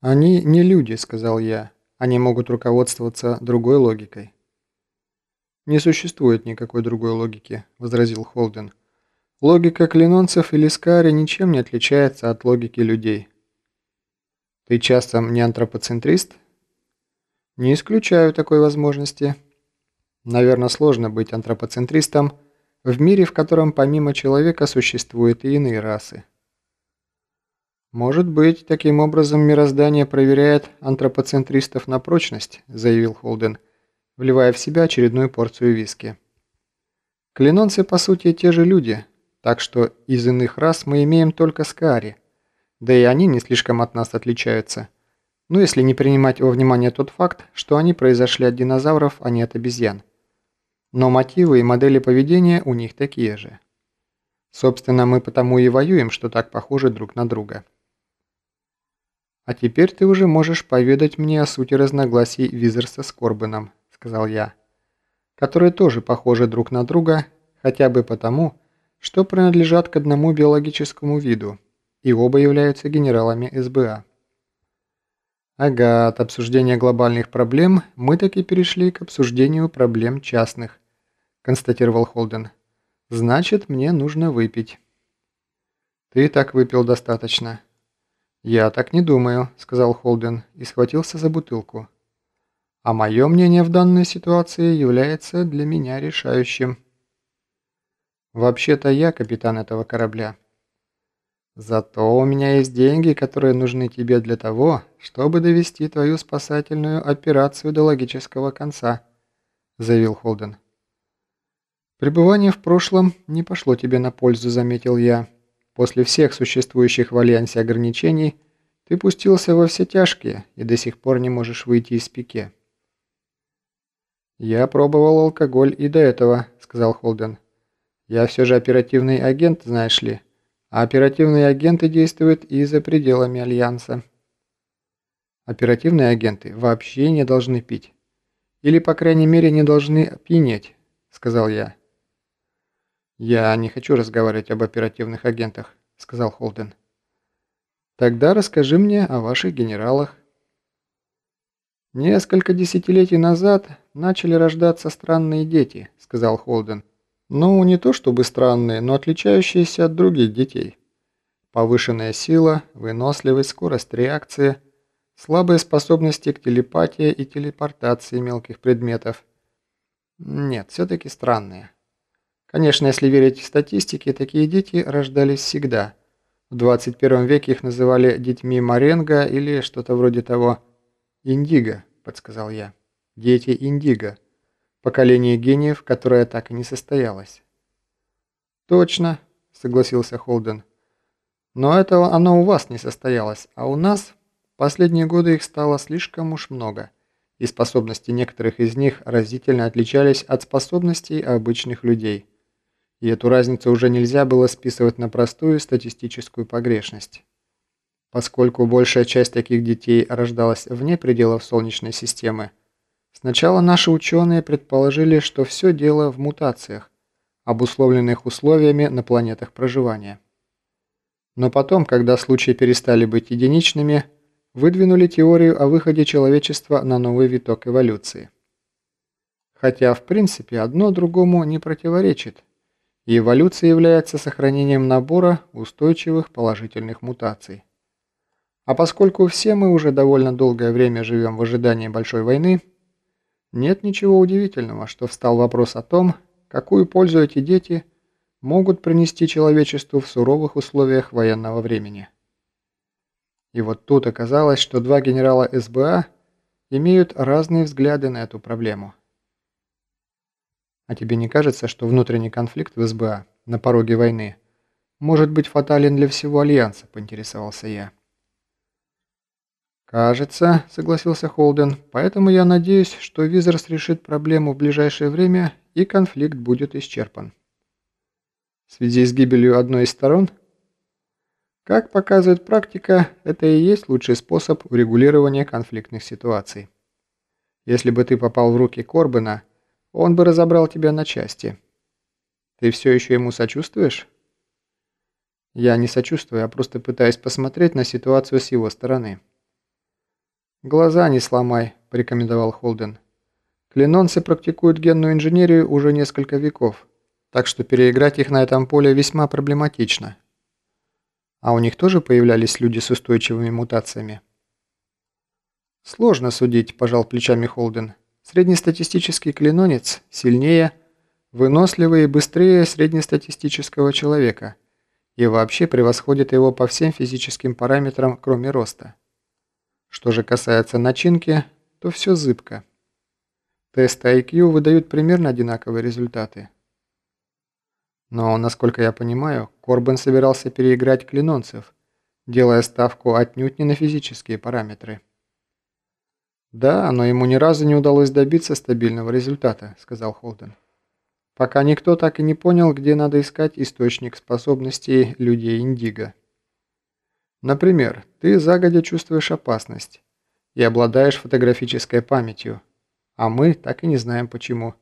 «Они не люди», — сказал я. «Они могут руководствоваться другой логикой». «Не существует никакой другой логики», — возразил Холден. «Логика клинонцев и лискари ничем не отличается от логики людей». «Ты часом не антропоцентрист?» «Не исключаю такой возможности. Наверное, сложно быть антропоцентристом в мире, в котором помимо человека существуют и иные расы». «Может быть, таким образом мироздание проверяет антропоцентристов на прочность», заявил Холден, вливая в себя очередную порцию виски. «Клинонцы, по сути, те же люди, так что из иных рас мы имеем только скари, да и они не слишком от нас отличаются. Ну, если не принимать во внимание тот факт, что они произошли от динозавров, а не от обезьян. Но мотивы и модели поведения у них такие же. Собственно, мы потому и воюем, что так похожи друг на друга». «А теперь ты уже можешь поведать мне о сути разногласий Визерса с Корбином», — сказал я, «которые тоже похожи друг на друга, хотя бы потому, что принадлежат к одному биологическому виду, и оба являются генералами СБА». «Ага, от обсуждения глобальных проблем мы таки перешли к обсуждению проблем частных», – констатировал Холден. «Значит, мне нужно выпить». «Ты так выпил достаточно. «Я так не думаю», – сказал Холден и схватился за бутылку. «А мое мнение в данной ситуации является для меня решающим». «Вообще-то я капитан этого корабля». «Зато у меня есть деньги, которые нужны тебе для того, чтобы довести твою спасательную операцию до логического конца», – заявил Холден. «Пребывание в прошлом не пошло тебе на пользу», – заметил я. После всех существующих в Альянсе ограничений ты пустился во все тяжкие и до сих пор не можешь выйти из пике. «Я пробовал алкоголь и до этого», — сказал Холден. «Я все же оперативный агент, знаешь ли, а оперативные агенты действуют и за пределами Альянса». «Оперативные агенты вообще не должны пить. Или, по крайней мере, не должны пьянеть», — сказал я. «Я не хочу разговаривать об оперативных агентах», — сказал Холден. «Тогда расскажи мне о ваших генералах». «Несколько десятилетий назад начали рождаться странные дети», — сказал Холден. «Ну, не то чтобы странные, но отличающиеся от других детей. Повышенная сила, выносливость, скорость реакции, слабые способности к телепатии и телепортации мелких предметов. Нет, все-таки странные. Конечно, если верить статистике, такие дети рождались всегда. В 21 веке их называли детьми Маренго или что-то вроде того. «Индиго», – подсказал я. «Дети Индиго». Поколение гениев, которое так и не состоялось. «Точно», – согласился Холден. «Но этого оно у вас не состоялось, а у нас последние годы их стало слишком уж много» и способности некоторых из них разительно отличались от способностей обычных людей и эту разницу уже нельзя было списывать на простую статистическую погрешность. Поскольку большая часть таких детей рождалась вне пределов Солнечной системы, сначала наши ученые предположили, что все дело в мутациях, обусловленных условиями на планетах проживания. Но потом, когда случаи перестали быть единичными, выдвинули теорию о выходе человечества на новый виток эволюции. Хотя, в принципе, одно другому не противоречит, эволюция является сохранением набора устойчивых положительных мутаций. А поскольку все мы уже довольно долгое время живем в ожидании большой войны, нет ничего удивительного, что встал вопрос о том, какую пользу эти дети могут принести человечеству в суровых условиях военного времени. И вот тут оказалось, что два генерала СБА имеют разные взгляды на эту проблему. А тебе не кажется, что внутренний конфликт в СБА на пороге войны может быть фатален для всего Альянса, поинтересовался я. «Кажется», — согласился Холден, — «поэтому я надеюсь, что Визерс решит проблему в ближайшее время и конфликт будет исчерпан». В связи с гибелью одной из сторон? Как показывает практика, это и есть лучший способ урегулирования конфликтных ситуаций. Если бы ты попал в руки Корбена, он бы разобрал тебя на части. Ты все еще ему сочувствуешь? Я не сочувствую, а просто пытаюсь посмотреть на ситуацию с его стороны. «Глаза не сломай», – порекомендовал Холден. «Клинонцы практикуют генную инженерию уже несколько веков, так что переиграть их на этом поле весьма проблематично». «А у них тоже появлялись люди с устойчивыми мутациями?» «Сложно судить», – пожал плечами Холден. «Среднестатистический клинонец сильнее, выносливее и быстрее среднестатистического человека» и вообще превосходит его по всем физическим параметрам, кроме роста. Что же касается начинки, то все зыбко. Тесты IQ выдают примерно одинаковые результаты. Но, насколько я понимаю, Корбен собирался переиграть клинонцев, делая ставку отнюдь не на физические параметры. «Да, но ему ни разу не удалось добиться стабильного результата», — сказал Холден пока никто так и не понял, где надо искать источник способностей людей Индиго. Например, ты загодя чувствуешь опасность и обладаешь фотографической памятью, а мы так и не знаем почему.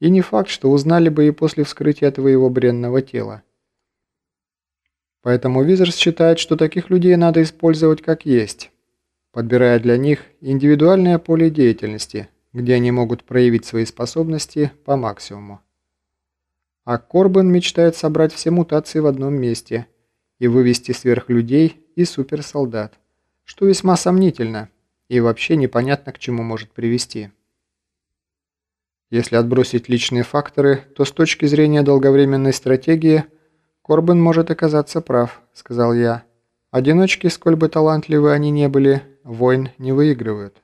И не факт, что узнали бы и после вскрытия твоего бренного тела. Поэтому Визерс считает, что таких людей надо использовать как есть, подбирая для них индивидуальное поле деятельности, где они могут проявить свои способности по максимуму. А Корбан мечтает собрать все мутации в одном месте и вывести сверхлюдей и суперсолдат, что весьма сомнительно и вообще непонятно к чему может привести. Если отбросить личные факторы, то с точки зрения долговременной стратегии Корбан может оказаться прав, сказал я. Одиночки, сколь бы талантливы они не были, войн не выигрывают.